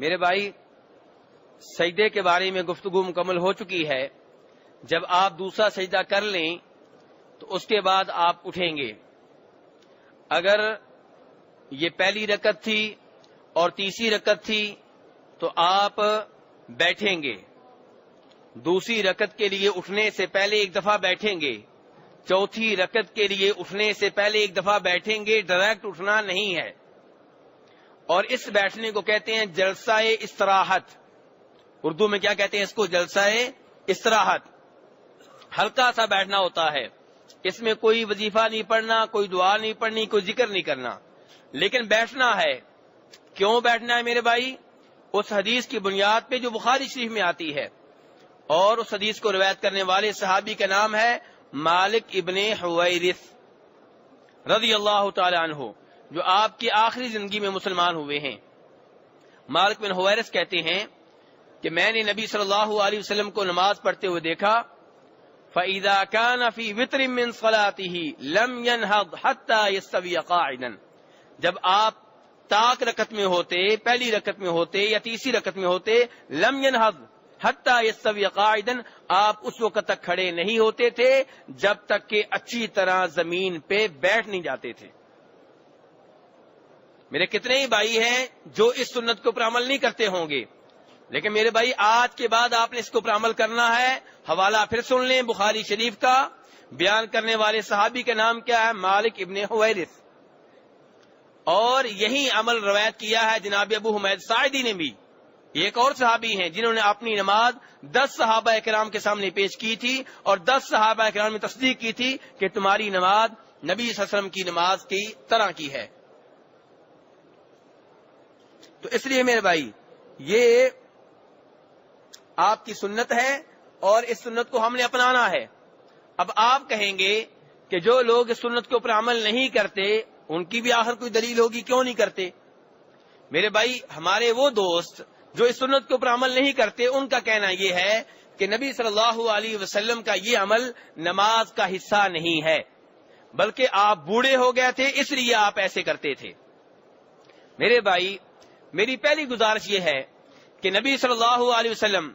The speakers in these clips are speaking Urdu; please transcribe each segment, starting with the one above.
میرے بھائی، سجدے کے بارے میں گفتگو مکمل ہو چکی ہے۔ جب آپ دوسرا سجدہ کر لیں، تو اس کے بعد آپ اٹھیں گے۔ اگر یہ پہلی رکت تھی اور تیسری رکت تھی، تو آپ بیٹھیں گے۔ دوسری رکت کے لیے اٹھنے سے پہلے ایک دفعہ بیٹھیں گے۔ چوتھی رکت کے لیے اٹھنے سے پہلے ایک دفعہ بیٹھیں گے۔ ڈائریکٹ اٹھنا نہیں ہے۔ اور اس بیٹھنے کو کہتے ہیں جلسہ استراحت۔ اردو میں کیا کہتے ہیں اس کو؟ جلسہ استراحت۔ ہلکا سا بیٹھنا ہوتا ہے۔ اس میں کوئی وظیفہ نہیں پڑھنا، کوئی دعا نہیں پڑھنی، کوئی ذکر نہیں کرنا۔ لیکن بیٹھنا ہے۔ کیوں بیٹھنا ہے میرے بھائی؟ اس حدیث کی بنیاد پہ جو بخاری شریف میں آتی ہے۔ اور اس حدیث کو روایت کرنے والے صحابی کا نام ہے مالک ابن حویرث رضی اللہ تعالی عنہ۔ جو آپ کی آخری زندگی میں مسلمان ہوئے ہیں۔ مالک بن حویرث کہتے ہیں کہ میں نے نبی صلی اللہ علیہ وسلم کو نماز پڑھتے ہوئے دیکھا، فَإِذَا كَانَ فِي وِطْرٍ مِّن صَلَاتِهِ لَمْ يَنْهَضْ حَتَّى يَسْتَوِيَ قَاعِدًا۔ جب آپ تاک رکت میں ہوتے، پہلی رکت میں ہوتے یا تیسری رکت میں ہوتے، لم ينهض حتى يستوي قاعدا، آپ اس وقت تک کھڑے نہیں ہوتے تھے جب تک کہ اچھی طرح زمین پہ بیٹھ نہیں جاتے تھے۔ میرے کتنے ہی بھائی ہیں جو اس سنت کے اوپر عمل نہیں کرتے ہوں گے۔ لیکن میرے بھائی، آج کے بعد آپ نے اس کے اوپر عمل کرنا ہے۔ حوالہ پھر سن لیں بخاری شریف کا۔ بیان کرنے والے صحابی کا نام کیا ہے؟ مالک ابن حویرث۔ اور یہی عمل روایت کیا ہے جناب ابو حمید سعیدی نے بھی۔ ایک اور صحابی ہیں جنہوں نے اپنی نماز دس صحابہ کرام کے سامنے پیش کی تھی اور دس صحابہ کرام نے تصدیق کی تھی کہ تمہاری نماز نبی صلی اللہ علیہ وسلم کی نماز کی طرح کی ہے۔ تو اس لیے میرے بھائی، یہ آپ کی سنت ہے اور اس سنت کو ہم نے اپنانا ہے۔ اب آپ کہیں گے کہ جو لوگ اس سنت کے اوپر عمل نہیں کرتے، ان کی بھی آخر کوئی دلیل ہوگی، کیوں نہیں کرتے؟ میرے بھائی، ہمارے وہ دوست جو اس سنت کے اوپر عمل نہیں کرتے، ان کا کہنا یہ ہے کہ نبی صلی اللہ علیہ وسلم کا یہ عمل نماز کا حصہ نہیں ہے، بلکہ آپ بوڑھے ہو گئے تھے، اس لیے آپ ایسے کرتے تھے۔ میرے بھائی میری پہلی گزارش یہ ہے کہ نبی صلی اللہ علیہ وسلم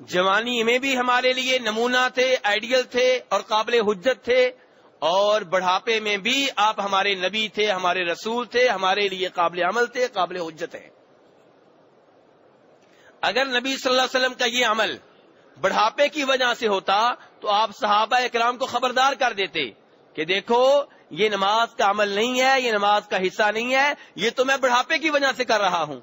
جوانی میں بھی ہمارے لیے نمونہ تھے آئیڈیل تھے اور قابل حجت تھے اور بڑھاپے میں بھی آپ ہمارے نبی تھے، ہمارے رسول تھے، ہمارے لیے قابل عمل تھے، قابل حجت ہے اگر نبی صلی اللہ علیہ وسلم کا یہ عمل بڑھاپے کی وجہ سے ہوتا تو آپ صحابہ اکرام کو خبردار کر دیتے کہ دیکھو یہ نماز کا عمل نہیں ہے، یہ نماز کا حصہ نہیں ہے، یہ تو میں بڑھاپے کی وجہ سے کر رہا ہوں۔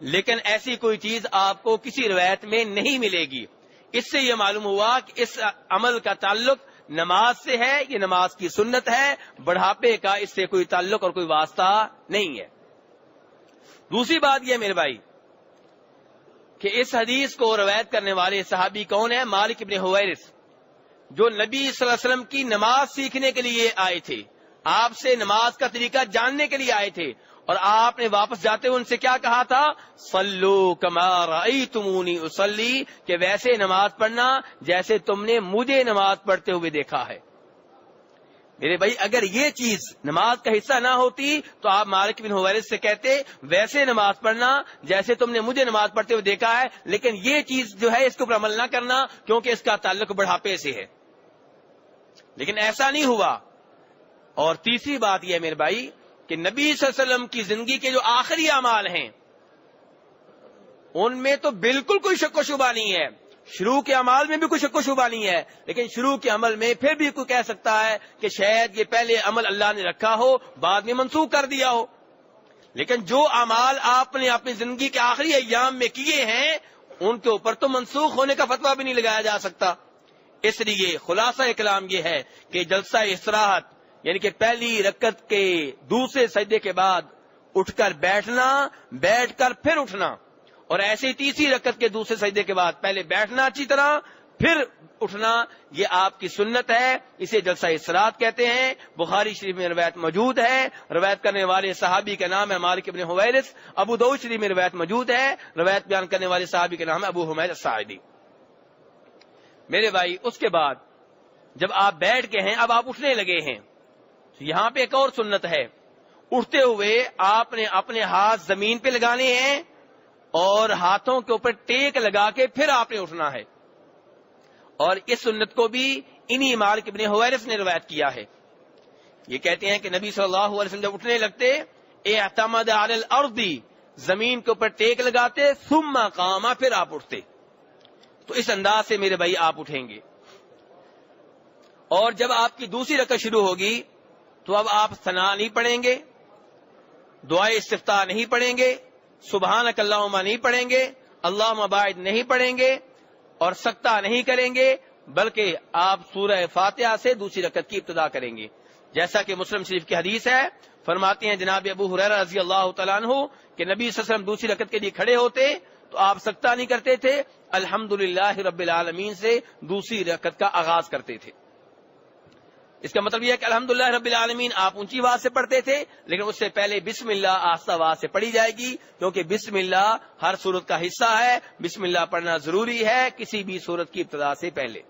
لیکن ایسی کوئی چیز آپ کو کسی روایت میں نہیں ملے گی۔ اس سے یہ معلوم ہوا کہ اس عمل کا تعلق نماز سے ہے، یہ نماز کی سنت ہے، بڑھاپے کا اس سے کوئی تعلق اور کوئی واسطہ نہیں ہے۔ دوسری بات یہ میرے بھائی، کہ اس حدیث کو روایت کرنے والے صحابی کون ہیں؟ مالک ابن حویرس جو نبی صلی اللہ علیہ وسلم کی نماز سیکھنے کے لیے آئے تھے۔ آپ سے نماز کا طریقہ جاننے کے لیے آئے تھے۔ اور آپ نے واپس جاتے ہوئے ان سے کیا کہا تھا؟ سلو کمار تمونی اسلی کہ ویسے نماز پڑھنا جیسے تم نے مجھے نماز پڑھتے ہوئے دیکھا ہے۔ میرے بھائی، اگر یہ چیز نماز کا حصہ نہ ہوتی تو آپ مالک بن حویرس سے کہتے، ویسے نماز پڑھنا جیسے تم نے مجھے نماز پڑھتے ہوئے دیکھا ہے، لیکن یہ چیز جو ہے اس کے اوپر عمل نہ کرنا کیونکہ اس کا تعلق بڑھاپے سے ہے۔ لیکن ایسا نہیں ہوا۔ اور تیسری بات یہ ہے میرے بھائی کہ نبی صلی اللہ علیہ وسلم کی زندگی کے جو آخری اعمال ہیں، ان میں تو بالکل کوئی شک و شبہ نہیں ہے۔ شروع کے عمل میں بھی کوئی شک و شبہ نہیں ہے، لیکن شروع کے عمل میں پھر بھی کوئی کہہ سکتا ہے کہ شاید یہ پہلے عمل اللہ نے رکھا ہو، بعد میں منسوخ کر دیا ہو۔ لیکن جو اعمال آپ نے اپنی زندگی کے آخری ایام میں کیے ہیں، ان کے اوپر تو منسوخ ہونے کا فتوا بھی نہیں لگایا جا سکتا۔ اس لیے خلاصہ کلام یہ ہے کہ جلسہ استراحت یعنی کہ پہلی رکت کے دوسرے سجدے کے بعد اٹھ کر بیٹھنا، بیٹھ کر پھر اٹھنا، اور ایسے تیسری رکت کے دوسرے سجدے کے بعد پہلے بیٹھنا اچھی طرح، پھر اٹھنا، یہ آپ کی سنت ہے، اسے جلسہ اسرات کہتے ہیں، بخاری شریف میں روایت موجود ہے، روایت کرنے والے صحابی کا نام ہے مالک ابن حویرس ابو دو شریف میں روایت موجود ہے، روایت بیان کرنے والے صحابی کا نام ہے ابو حمید سعیدی میرے بھائی، اس کے بعد جب آپ بیٹھ کے ہیں، اب آپ اٹھنے لگے ہیں۔ یہاں پہ ایک اور سنت ہے۔ اٹھتے ہوئے آپ نے اپنے ہاتھ زمین پہ لگانے ہیں اور ہاتھوں کے اوپر ٹیک لگا کے پھر آپ نے اٹھنا ہے۔ اور اس سنت کو بھی انہی مالک ابن حویرس نے روایت کیا ہے۔ یہ کہتے ہیں کہ نبی صلی اللہ علیہ وسلم جب اٹھنے لگتے اے احتمد علی زمین کے اوپر ٹیک لگاتے، ثم قاما پھر آپ اٹھتے۔ تو اس انداز سے میرے بھائی آپ اٹھیں گے۔ اور جب آپ کی دوسری رقط شروع ہوگی تو اب آپ ثنا نہیں پڑھیں گے دعائیں استفتا نہیں پڑھیں گے سبحان اللہ نہیں پڑھیں گے اللہ مباعد نہیں پڑھیں گے اور سکتا نہیں کریں گے، بلکہ آپ سورہ فاتحہ سے دوسری رکعت کی ابتدا کریں گے۔ جیسا کہ مسلم شریف کی حدیث ہے، فرماتے ہیں جناب ابو حریر رضی اللہ تعالیٰ عنہ کہ نبی وسلم دوسری رکعت کے لیے کھڑے ہوتے تو آپ سکتا نہیں کرتے تھے الحمد رب العالمین سے دوسری رکعت کا آغاز کرتے تھے۔ اس کا مطلب یہ ہے کہ الحمد رب العالمین آپ اونچی آواز سے پڑھتے تھے، لیکن اس سے پہلے بسم اللہ آستہ آواز سے پڑھی جائے گی، کیونکہ بسم اللہ ہر صورت کا حصہ ہے۔ بسم اللہ پڑھنا ضروری ہے کسی بھی صورت کی ابتدا سے پہلے۔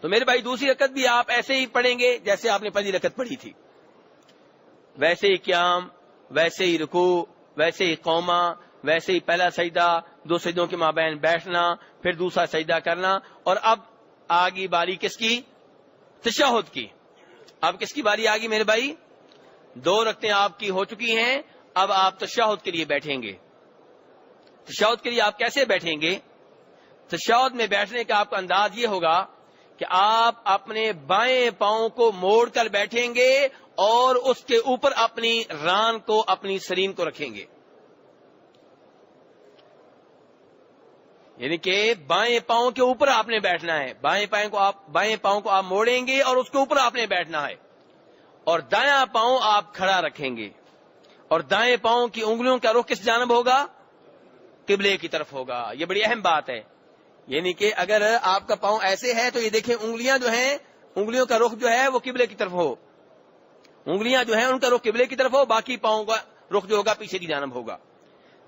تو میرے بھائی، دوسری رکت بھی آپ ایسے ہی پڑھیں گے جیسے آپ نے پہلی رکت پڑھی تھی۔ ویسے ہی قیام، ویسے ہی رکو ویسے ہی قوما ویسے ہی پہلا سجدہ دو سجدوں کے مابین بیٹھنا، پھر دوسرا سجدہ کرنا، اور اب آگی باری کس کی؟ تشہد کی۔ اب کس کی باری آگی میرے بھائی؟ دو رکھتے آپ کی ہو چکی ہیں، اب آپ تشہد کے لیے بیٹھیں گے۔ تشہد کے لیے آپ کیسے بیٹھیں گے؟ تشہد میں بیٹھنے کا آپ کا انداز یہ ہوگا کہ آپ اپنے بائیں پاؤں کو موڑ کر بیٹھیں گے اور اس کے اوپر اپنی ران کو، اپنی سرین کو رکھیں گے۔ یعنی کہ بائیں پاؤں کے اوپر آپ نے بیٹھنا ہے۔ بائیں پاؤں کو آپ بائیں پاؤں کو آپ موڑیں گے اور اس کے اوپر آپ نے بیٹھنا ہے۔ اور دایاں پاؤں آپ کھڑا رکھیں گے۔ اور دائیں پاؤں کی انگلیوں کا رخ کس جانب ہوگا؟ قبلے کی طرف ہوگا۔ یہ بڑی اہم بات ہے۔ یعنی کہ اگر آپ کا پاؤں ایسے ہے تو یہ دیکھیں انگلیاں جو ہیں، انگلیوں کا رخ جو ہے وہ قبلے کی طرف ہو۔ انگلیاں جو ہیں، ان کا رخ قبلے کی طرف ہو، باقی پاؤں کا رخ جو ہوگا پیچھے کی جانب ہوگا۔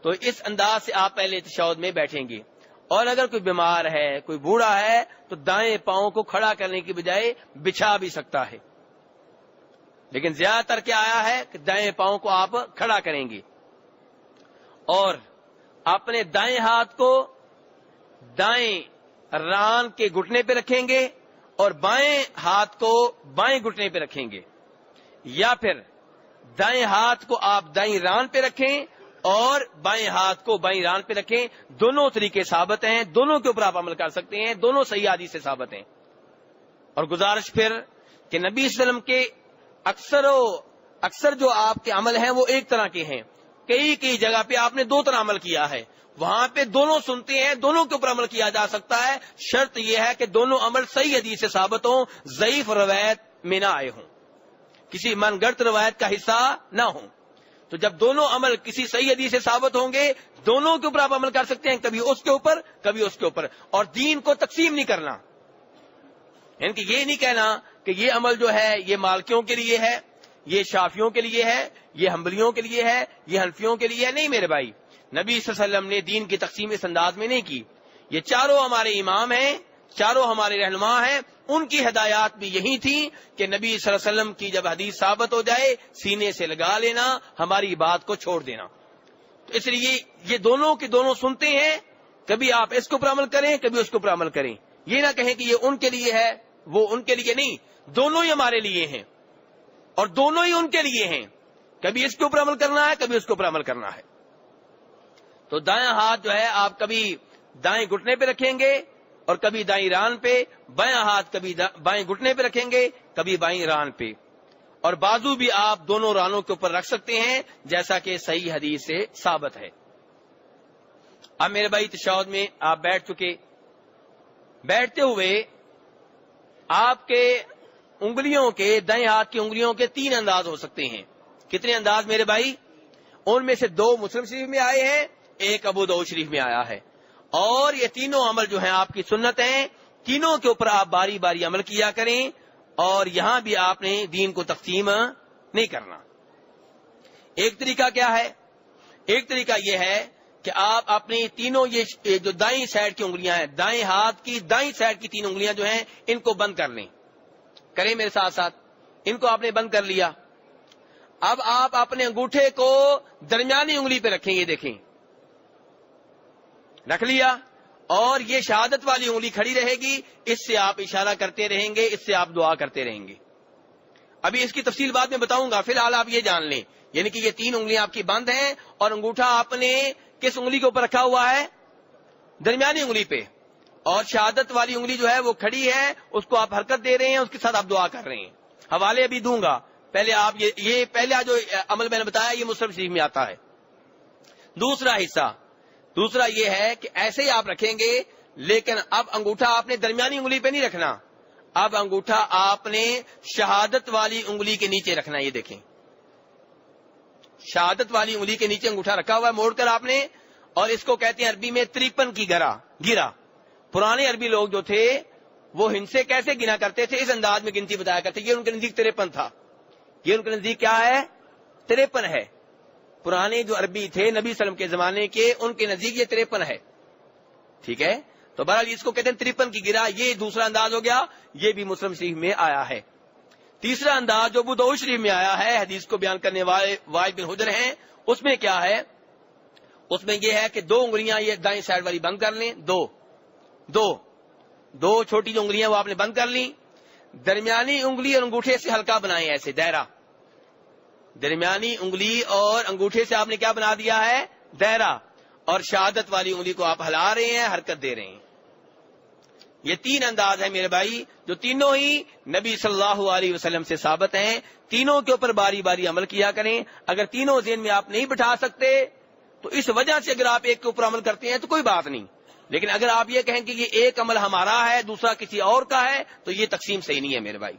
تو اس انداز سے آپ پہلے تشود میں بیٹھیں گے۔ اور اگر کوئی بیمار ہے، کوئی بوڑھا ہے، تو دائیں پاؤں کو کھڑا کرنے کی بجائے بچھا بھی سکتا ہے۔ لیکن زیادہ تر کیا آیا ہے کہ دائیں پاؤں کو آپ کھڑا کریں گے۔ اور اپنے دائیں ہاتھ کو دائیں ران کے گھٹنے پہ رکھیں گے اور بائیں ہاتھ کو بائیں گھٹنے پہ رکھیں گے۔ یا پھر دائیں ہاتھ کو آپ دائیں ران پہ رکھیں اور بائیں ہاتھ کو بائیں ران پہ رکھیں۔ دونوں طریقے ثابت ہیں، دونوں کے اوپر آپ عمل کر سکتے ہیں، دونوں صحیح آدی سے ثابت ہیں۔ اور گزارش پھر کہ نبی وسلم کے اکثر و اکثر جو آپ کے عمل ہیں وہ ایک طرح کے ہیں۔ کئی کئی جگہ پہ آپ نے دو طرح عمل کیا ہے۔ وہاں پہ دونوں سنتے ہیں، دونوں کے اوپر عمل کیا جا سکتا ہے۔ شرط یہ ہے کہ دونوں عمل صحیح حدیث سے ثابت ہوں، ضعیف روایت میں نہ آئے ہوں۔ کسی من گڑت روایت کا حصہ نہ ہوں۔ تو جب دونوں عمل کسی صحیح حدیث سے ثابت ہوں گے، دونوں کے اوپر آپ عمل کر سکتے ہیں، کبھی اس کے اوپر، کبھی اس کے اوپر۔ اور دین کو تقسیم نہیں کرنا۔ یعنی کہ یہ نہیں کہنا کہ یہ عمل جو ہے، یہ مالکیوں کے لیے ہے، یہ شافیوں کے لیے ہے، یہ ہمبلیوں کے لیے ہے، یہ حنفیوں کے لیے ہے۔ نہیں میرے بھائی، نبی صلی اللہ علیہ وسلم نے دین کی تقسیم اس انداز میں نہیں کی۔ یہ چاروں ہمارے امام ہیں، چاروں ہمارے رہنما ہیں ان کی ہدایات بھی یہی تھی کہ نبی صلی اللہ علیہ وسلم کی جب حدیث ثابت ہو جائے، سینے سے لگا لینا، ہماری بات کو چھوڑ دینا۔ تو اس لیے یہ دونوں کے دونوں سنتے ہیں، کبھی آپ اس کے اوپر عمل کریں، کبھی اس کے اوپر عمل کریں۔ یہ نہ کہیں کہ یہ ان کے لیے ہے، وہ ان کے لیے نہیں۔ دونوں ہی ہمارے لیے ہیں۔ اور دونوں ہی ان کے لیے ہیں۔ کبھی اس کے اوپر عمل کرنا ہے، کبھی اس کے اوپر عمل کرنا ہے۔ تو دائیں ہاتھ جو ہے، آپ کبھی دائیں گھٹنے پہ رکھیں گے اور کبھی دائیں ران پہ، بائیں ہاتھ کبھی بائیں گھٹنے پہ رکھیں گے، کبھی بائیں ران پہ۔ اور بازو بھی آپ دونوں رانوں کے اوپر رکھ سکتے ہیں، جیسا کہ صحیح حدیث سے ثابت ہے۔ اب میرے بھائی تشاود میں آپ بیٹھ چکے۔ بیٹھتے ہوئے آپ کے انگلیوں کے، دائیں ہاتھ کی انگلیوں کے تین انداز ہو سکتے ہیں۔ کتنے انداز میرے بھائی؟ ان میں سے دو مسلم شریف میں آئے ہیں، ایک ابو دو شریف میں آیا ہے۔ اور یہ تینوں عمل جو ہیں آپ کی سنت ہیں تینوں کے اوپر آپ باری باری عمل کیا کریں اور یہاں بھی آپ نے دین کو تقسیم نہیں کرنا۔ ایک طریقہ کیا ہے؟ ایک طریقہ یہ ہے کہ آپ اپنی تینوں یہ جو دائیں سائڈ کی انگلیاں ہیں، دائیں ہاتھ کی، دائیں سائڈ کی تین انگلیاں جو ہیں، ان کو بند کر لیں۔ کریں میرے ساتھ ساتھ۔ ان کو آپ نے بند کر لیا۔ اب آپ اپنے انگوٹھے کو درمیانی انگلی پہ رکھیں، یہ دیکھیں۔ رکھ لیا اور یہ شہادت والی انگلی کھڑی رہے گی، اس سے آپ اشارہ کرتے رہیں گے، اس سے آپ دعا کرتے رہیں گے۔ ابھی اس کی تفصیل بعد میں بتاؤں گا، فی الحال آپ یہ جان لیں۔ یعنی کہ یہ تین انگلیاں آپ کی بند ہیں اور انگوٹھا آپ نے کس انگلی کے اوپر رکھا ہوا ہے؟ درمیانی انگلی پہ۔ اور شہادت والی انگلی جو ہے وہ کھڑی ہے، اس کو آپ حرکت دے رہے ہیں، اس کے ساتھ آپ دعا کر رہے ہیں۔ حوالے ابھی دوں گا۔ پہلے آپ یہ یہ پہلا جو عمل میں نے بتایا، یہ مسلم شریف میں آتا ہے۔ دوسرا حصہ۔ دوسرا یہ ہے کہ ایسے ہی آپ رکھیں گے، لیکن اب انگوٹھا آپ نے درمیانی انگلی پہ نہیں رکھنا۔ اب انگوٹھا آپ نے شہادت والی انگلی کے نیچے رکھنا یہ دیکھیں۔ شہادت والی انگلی کے نیچے انگوٹھا رکھا ہوا ہے، موڑ کر آپ نے، اور اس کو کہتے ہیں عربی میں تریپن کی گرا گرا۔ پرانے عربی لوگ جو تھے، وہ ہنسے کیسے گنا کرتے تھے؟ اس انداز میں گنتی بتایا کرتے، یہ ان کے نزدیک تریپن تھا۔ یہ ان کے نزدیک کیا ہے؟ تریپن ہے۔ پرانے جو عربی تھے نبی وسلم کے زمانے کے، ان کے نزدیک یہ تریپن ہے۔ ٹھیک ہے؟ تو بہرحال اس کو کہتے ہیں ترپن کی گرا، یہ دوسرا انداز ہو گیا، یہ بھی مسلم شریف میں آیا ہے۔ تیسرا انداز جو بدو شریف میں آیا ہے، حدیث کو بیان کرنے والے واحد بن حجر ہیں۔ اس میں کیا ہے؟ اس میں یہ ہے کہ دو انگلیاں یہ دائیں سائڈ والی بند کر لیں۔ دو۔ دو۔ دو چھوٹی جو انگلیاں وہ آپ نے بند کر لی درمیانی انگلی اور انگوٹھے سے ہلکا بنائے ایسے دائرہ۔ درمیانی انگلی اور انگوٹھے سے آپ نے کیا بنا دیا ہے؟ دائرہ اور شہادت والی انگلی کو آپ ہلا رہے ہیں، حرکت دے رہے ہیں۔ یہ تین انداز ہے میرے بھائی، جو تینوں ہی نبی صلی اللہ علیہ وسلم سے ثابت ہیں۔ تینوں کے اوپر باری باری عمل کیا کریں۔ اگر تینوں ذہن میں آپ نہیں بٹھا سکتے، تو اس وجہ سے اگر آپ ایک کے اوپر عمل کرتے ہیں تو کوئی بات نہیں۔ لیکن اگر آپ یہ کہیں کہ یہ ایک عمل ہمارا ہے، دوسرا کسی اور کا ہے، تو یہ تقسیم صحیح نہیں ہے میرے بھائی۔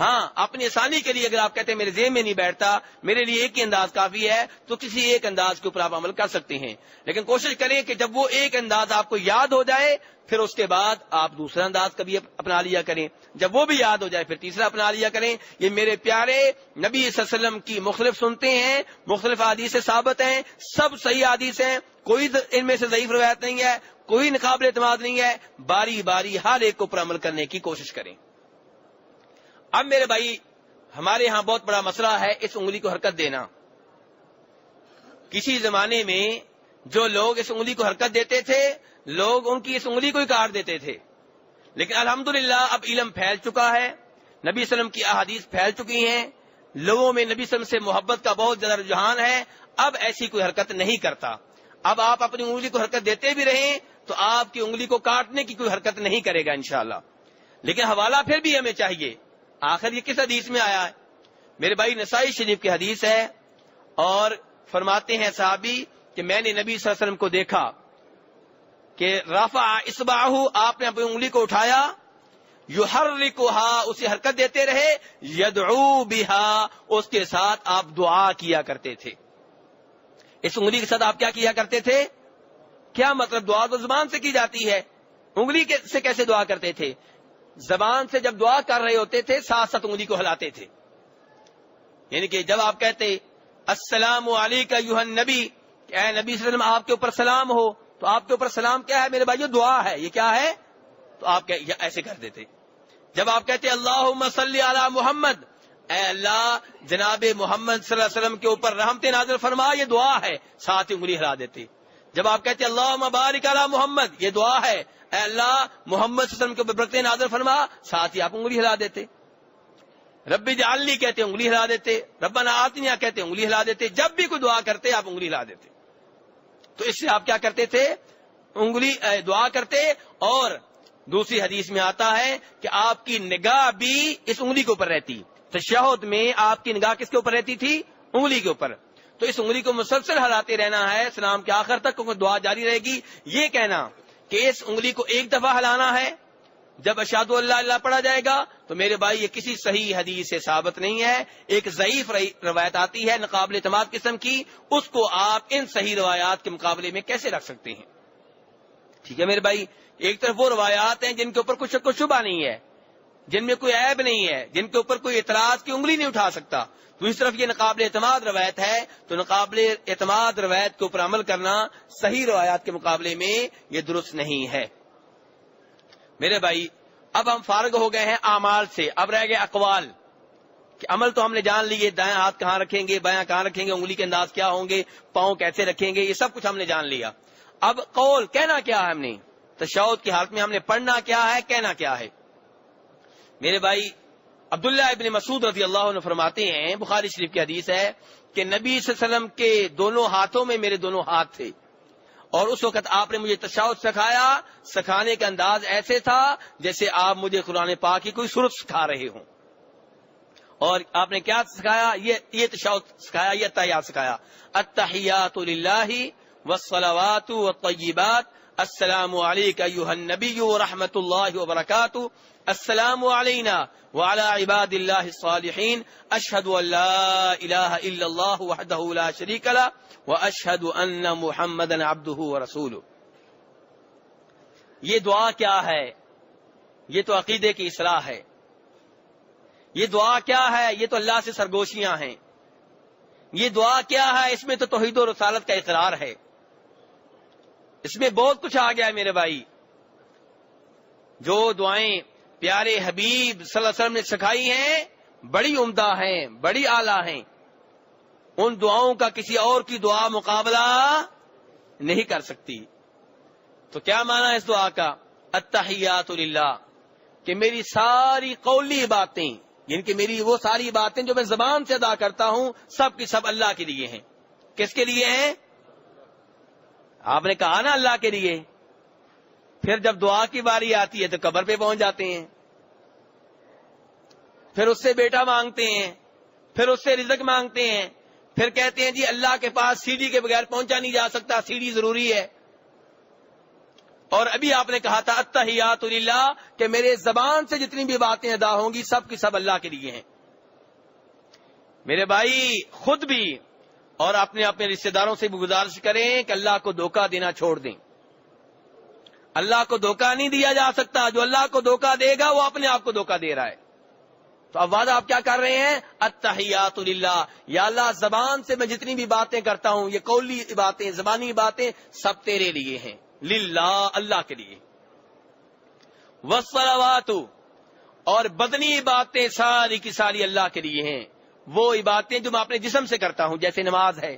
ہاں اپنی آسانی کے لیے اگر آپ کہتے ہیں میرے ذہن میں نہیں بیٹھتا، میرے لیے ایک ہی انداز کافی ہے، تو کسی ایک انداز کے اوپر آپ عمل کر سکتے ہیں۔ لیکن کوشش کریں کہ جب وہ ایک انداز آپ کو یاد ہو جائے، پھر اس کے بعد آپ دوسرا انداز کبھی اپنا لیا کریں۔ جب وہ بھی یاد ہو جائے، پھر تیسرا اپنا لیا کریں۔ یہ میرے پیارے نبی صلی اللہ علیہ وسلم کی مختلف سنتے ہیں مختلف حادیث سے ثابت ہیں، سب صحیح حادیث ہیں۔ کوئی ان میں سے ضعیف روایت نہیں ہے، کوئی نقابل اعتماد نہیں ہے۔ باری باری ہر ایک کو پر عمل کرنے کی کوشش کریں۔ اب میرے بھائی، ہمارے ہاں بہت بڑا مسئلہ ہے اس انگلی کو حرکت دینا۔ کسی زمانے میں جو لوگ اس انگلی کو حرکت دیتے تھے، لوگ ان کی اس انگلی کو ہی کاٹ دیتے تھے۔ لیکن الحمدللہ اب علم پھیل چکا ہے۔ نبی وسلم کی احادیث پھیل چکی ہیں۔ لوگوں میں نبی وسلم سے محبت کا بہت زیادہ رجحان ہے۔ اب ایسی کوئی حرکت نہیں کرتا۔ اب آپ اپنی انگلی کو حرکت دیتے بھی رہیں تو آپ کی انگلی کو کاٹنے کی کوئی حرکت نہیں کرے گا انشاءاللہ۔ لیکن حوالہ پھر بھی ہمیں چاہیے۔ آخر یہ کس حدیث میں آیا ہے؟ میرے بھائی، نسائی شریف کی حدیث ہے اور فرماتے ہیں صحابی کہ میں نے نبی صلی اللہ علیہ وسلم کو دیکھا کہ رافا اسباہ آپ نے اپنی انگلی کو اٹھایا یو ہر اسے حرکت دیتے رہے، یدعو بہا، اس کے ساتھ آپ دعا کیا کرتے تھے۔ اس انگلی کے ساتھ آپ کیا کیا کرتے تھے؟ کیا مطلب دعا تو زبان سے کی جاتی ہے؟ انگلی سے کیسے دعا کرتے تھے؟ زبان سے جب دعا کر رہے ہوتے تھے، ساتھ ساتھ انگلی کو ہلاتے تھے۔ یعنی کہ جب آپ کہتے، السلام علیکم یوہن نبی اے نبی صلی اللہ علیہ وسلم، آپ کے اوپر سلام ہو، تو آپ کے اوپر سلام کیا ہے؟ میرے بھائی دعا ہے۔ یہ کیا ہے؟ تو آپ ایسے کر دیتے۔ جب آپ کہتے اللہ صلی علی محمد، اے اللہ، جناب محمد صلی اللہ علیہ وسلم کے اوپر رحمت نازل فرما، یہ دعا ہے۔ ساتھ ہی انگلی ہلا دیتے۔ جب آپ کہتے اللہ مبارک علی محمد، یہ دعا ہے۔ اے اللہ، محمد صلی اللہ علیہ وسلم کے برکت نازل فرما، ساتھ ہی آپ انگلی ہلا دیتے۔ رب جعلی کہتے انگلی ہلا دیتے۔ ربنا آتنیا کہتے انگلی ہلا دیتے۔ جب بھی کوئی دعا کرتے، آپ انگلی ہلا دیتے۔ تو اس سے آپ کیا کرتے تھے؟ انگلی دعا کرتے۔ اور دوسری حدیث میں آتا ہے کہ آپ کی نگاہ بھی اس انگلی کے اوپر رہتی۔ تشہد میں آپ کی نگاہ کس کے اوپر رہتی تھی؟ انگلی کے اوپر۔ تو اس انگلی کو مسلسل ہلاتے رہنا ہے۔ اسلام کے آخر تک دعا جاری رہے گی؟ یہ کہنا کہ اس انگلی کو ایک دفعہ ہلانا ہے۔ جب اشاد اللہ اللہ پڑھا جائے گا تو میرے بھائی، یہ کسی صحیح حدیث سے ثابت نہیں ہے۔ ایک ضعیف روایت آتی ہے نقابل اعتماد قسم کی۔ اس کو آپ ان صحیح روایات کے مقابلے میں کیسے رکھ سکتے ہیں؟ ٹھیک ہے میرے بھائی، ایک طرف وہ روایات ہیں جن کے اوپر کچھ کوئی شبہ نہیں ہے، جن میں کوئی عیب نہیں ہے، جن کے اوپر کوئی اعتراض کی انگلی نہیں اٹھا سکتا۔ دوسری طرف یہ نقابل اعتماد روایت ہے، تو نقابل اعتماد روایت کے اوپر عمل کرنا صحیح روایات کے مقابلے میں یہ درست نہیں ہے۔ میرے بھائی، اب ہم فارغ ہو گئے ہیں اعمال سے۔ اب رہ گئے اقوال۔ کہ عمل تو ہم نے جان لیے، دائیں ہاتھ کہاں رکھیں گے بایاں کہاں رکھیں گے، انگلی کے انداز کیا ہوں گے، پاؤں کیسے رکھیں گے، یہ سب کچھ ہم نے جان لیا۔ اب قول، کہنا کیا ہے ہم نے؟ تشود کی حالت میں ہم نے پڑھنا کیا ہے، کہنا کیا ہے؟ میرے بھائی عبداللہ ابن مسعود رضی اللہ عنہ فرماتے ہیں، بخاری شریف کی حدیث ہے کہ نبی صلی اللہ علیہ وسلم کے دونوں ہاتھوں میں میرے دونوں ہاتھ تھے۔ اور اس وقت آپ نے مجھے تشاؤ سکھایا، سکھانے کا انداز ایسے تھا جیسے آپ مجھے قرآن پاک کی کوئی صورت سکھا رہے ہوں۔ اور آپ نے کیا سکھایا؟ یہ یہ تشاؤ سکھایا، یہ تیار سکھایا۔ اتحیات اللہ وسلوات و طیبات السلام علیکم النبی و رحمۃ اللہ وبرکاتہ السلام علینا وعلى عباد الله الصالحين. اشهد ان لا الا الله وحده لا شريك له واشهد ان محمدا عبده ورسوله. یہ دعا کیا ہے؟ یہ تو عقیدے کی اصلاح ہے. یہ دعا کیا ہے؟ یہ تو اللہ سے سرگوشیاں ہیں. یہ دعا کیا ہے؟ اس میں تو توحید و رسالت کا اقرار ہے. اس میں بہت کچھ آ گیا ہے میرے بھائی۔ جو دعائیں پیارے حبیب صلی اللہ علیہ وسلم نے سکھائی ہیں، بڑی عمدہ ہیں، بڑی اعلی ہیں۔ ان دعاؤں کا کسی اور کی دعا مقابلہ نہیں کر سکتی۔ تو کیا مانا اس دعا کا؟ اتحیات اللہ کہ میری ساری قولی باتیں یعنی کہ میری وہ ساری باتیں جو میں زبان سے ادا کرتا ہوں، سب کی سب اللہ کے لیے ہیں۔ کس کے لیے ہیں؟ آپ نے کہا نا اللہ کے لیے۔ پھر جب دعا کی باری آتی ہے تو قبر پہ پہنچ جاتے ہیں۔ پھر اس سے بیٹا مانگتے ہیں۔ پھر اس سے رزق مانگتے ہیں۔ پھر کہتے ہیں جی اللہ کے پاس سیڑھی کے بغیر پہنچا نہیں جا سکتا، سیڑھی ضروری ہے۔ اور ابھی آپ نے کہا تھا اتحیات اللہ کہ میرے زبان سے جتنی بھی باتیں ادا ہوں گی، سب کی سب اللہ کے لیے ہیں۔ میرے بھائی، خود بھی اور اپنے اپنے رشتے داروں سے بھی گزارش کریں کہ اللہ کو دھوکہ دینا چھوڑ دیں۔ اللہ کو دھوکہ نہیں دیا جا سکتا، جو اللہ کو دھوکہ دے گا وہ اپنے آپ کو دھوکہ دے رہا ہے۔ تو اب وعدہ آپ کیا کر رہے ہیں؟ اتحیات اللہ یا اللہ، زبان سے میں جتنی بھی باتیں کرتا ہوں، یہ قولی باتیں، زبانی باتیں سب تیرے لیے ہیں۔ للہ، اللہ کے لیے۔ وسلوات اور بدنی باتیں ساری کی ساری اللہ کے لیے ہیں۔ وہ باتیں جو میں اپنے جسم سے کرتا ہوں، جیسے نماز ہے۔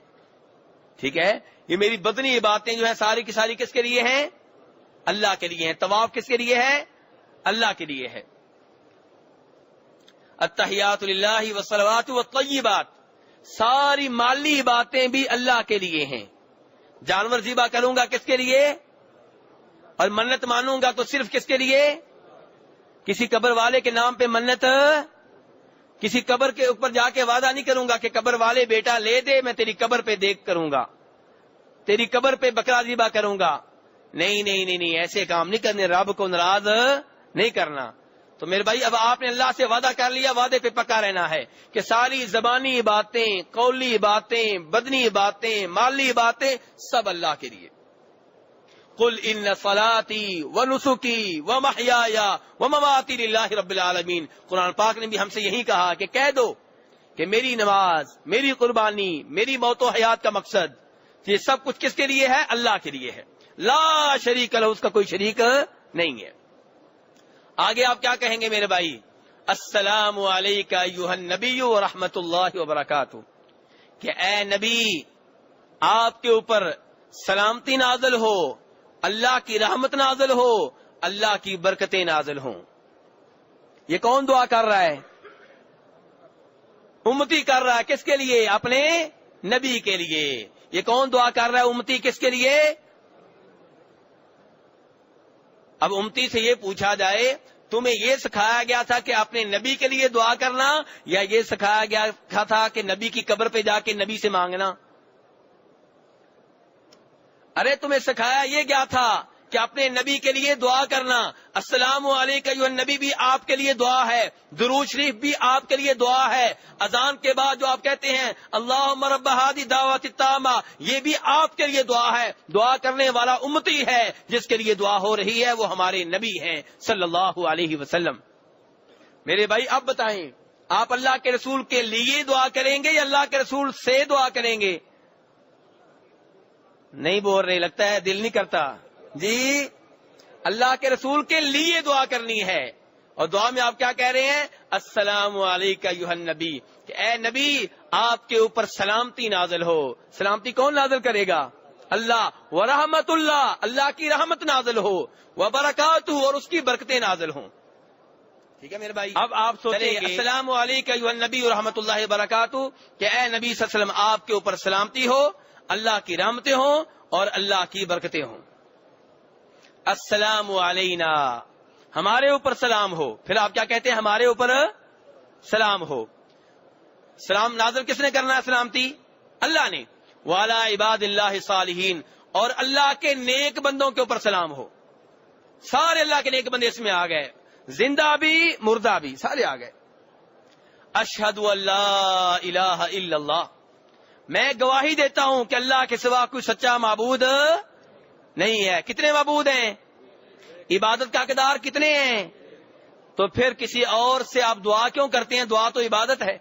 ٹھیک ہے؟ یہ میری بدنی باتیں جو ہیں، ساری کی ساری کس کے لیے ہیں؟ اللہ کے لیے ہیں۔ طواف کس کے لیے ہے؟ اللہ کے لیے ہے۔ اتحیات اللہ وسلوات و طیبات ساری مالی باتیں بھی اللہ کے لیے ہیں۔ جانور ذبح کروں گا کس کے لیے؟ اور منت مانوں گا تو صرف کس کے لیے؟ کسی قبر والے کے نام پہ منت کسی قبر کے اوپر جا کے وعدہ نہیں کروں گا کہ قبر والے بیٹا لے دے، میں تیری قبر پہ دیکھ کروں گا۔ تیری قبر پہ بکرا ذبح کروں گا۔ نہیں نہیں نہیں نہیں، ایسے کام نہیں کرنے، رب کو ناراض نہیں کرنا۔ تو میرے بھائی، اب آپ نے اللہ سے وعدہ کر لیا، وعدے پہ پکا رہنا ہے کہ ساری زبانی باتیں، قولی باتیں، بدنی باتیں، مالی باتیں سب اللہ کے لیے۔ کل ان فلاطی و نسخی و محیا و مواتی اللہ رب العالمین قرآن پاک نے بھی ہم سے یہی کہا کہ کہہ دو کہ میری نماز، میری قربانی، میری موت و حیات کا مقصد، یہ سب کچھ کس کے لیے ہے؟ اللہ کے لیے ہے۔ لا شریک اس کا کوئی شریک نہیں ہے۔ آگے آپ کیا کہیں گے میرے بھائی؟ السلام علیکم نبی و رحمت اللہ وبرکاتہ۔ کہ اے نبی، آپ کے اوپر سلامتی نازل ہو اللہ کی رحمت نازل ہو، اللہ کی برکتیں نازل ہوں۔ یہ کون دعا کر رہا ہے؟ امتی کر رہا ہے کس کے لیے؟ اپنے نبی کے لیے۔ یہ کون دعا کر رہا ہے امتی کس کے لیے؟ اب امتی سے یہ پوچھا جائے، تمہیں یہ سکھایا گیا تھا کہ اپنے نبی کے لیے دعا کرنا یا یہ سکھایا گیا تھا کہ نبی کی قبر پہ جا کے نبی سے مانگنا؟ ارے تمہیں سکھایا یہ کیا تھا کہ اپنے نبی کے لیے دعا کرنا؟ السلام علیکم نبی بھی آپ کے لیے دعا ہے، درود شریف بھی آپ کے لیے دعا ہے۔ اذان کے بعد جو آپ کہتے ہیں اللہ مرب ہادی دعوت تامہ یہ بھی آپ کے لیے دعا ہے۔ دعا کرنے والا امتی ہے، جس کے لیے دعا ہو رہی ہے، وہ ہمارے نبی ہیں صلی اللہ علیہ وسلم۔ میرے بھائی، اب بتائیں، آپ اللہ کے رسول کے لیے دعا کریں گے یا اللہ کے رسول سے دعا کریں گے؟ نہیں بول رہے لگتا ہے دل نہیں کرتا۔ جی اللہ کے رسول کے لیے دعا کرنی ہے۔ اور دعا میں آپ کیا کہہ رہے ہیں؟ السلام علیکم نبی کہ اے نبی آپ کے اوپر سلامتی نازل ہو۔ سلامتی کون نازل کرے گا؟ اللہ۔ و رحمت اللہ اللہ کی رحمت نازل ہو۔ وہ برکات اور اس کی برکتیں نازل ہوں۔ ٹھیک ہے میرے بھائی؟ اب آپ سوچیں گے السلام علیکم نبی و رحمت اللہ وبرکاتہ۔ کہ اے نبی صلی اللہ علیہ وسلم آپ کے اوپر سلامتی ہو۔ اللہ کی رحمتیں ہوں اور اللہ کی برکتیں ہوں۔ السلام علینا۔ ہمارے اوپر سلام ہو۔ پھر آپ کیا کہتے ہیں؟ ہمارے اوپر سلام ہو۔ سلام نازل کس نے کرنا ہے سلامتی؟ اللہ نے۔ والا عباد اللہ صالحین۔ اور اللہ کے نیک بندوں کے اوپر سلام ہو۔ سارے اللہ کے نیک بندے اس میں آ گئے۔ زندہ بھی، مردہ بھی، سارے آ گئے۔ اشہد اللہ الہ الا اللہ۔ میں گواہی دیتا ہوں کہ اللہ کے سوا کوئی سچا معبود نہیں ہے۔ کتنے معبود ہیں؟ عبادت کا کردار کتنے ہیں؟ تو پھر کسی اور سے آپ دعا کیوں کرتے ہیں؟ دعا تو عبادت ہے۔